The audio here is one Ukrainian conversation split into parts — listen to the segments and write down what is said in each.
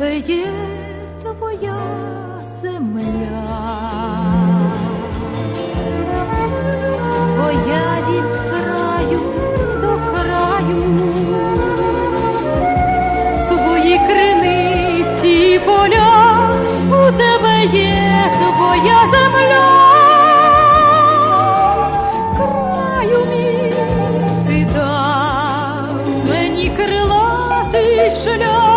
тебе є твоя земля, твоя від краю до краю, твої криниці і поля, у тебе є твоя земля. Шлях.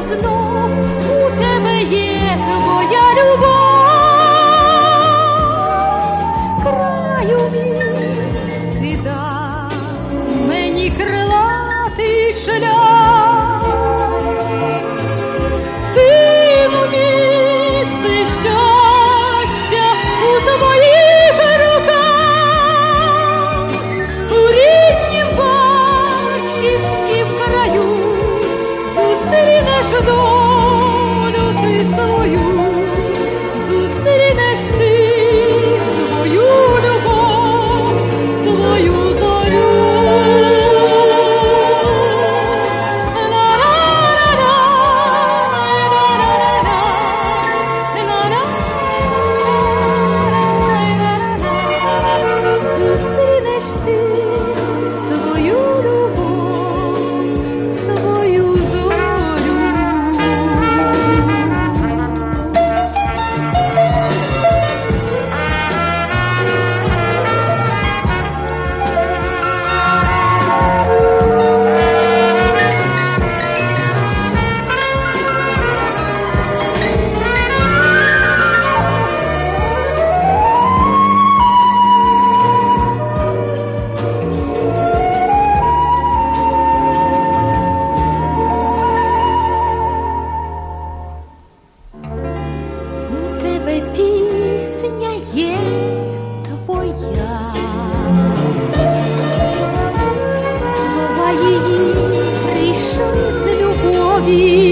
with the. deixa dor. є твоя, слова її прийшли з любові.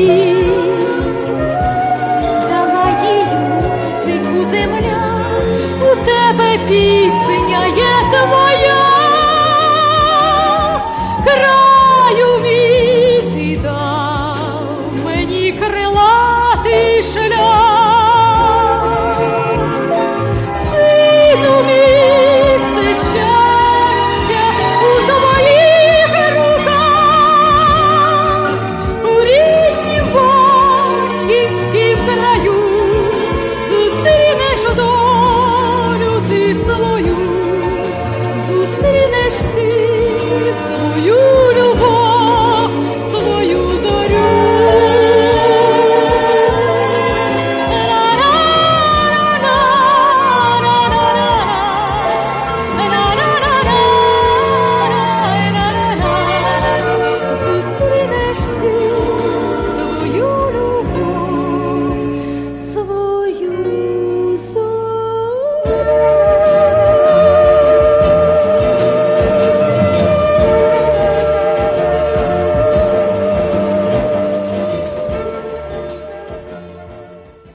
dich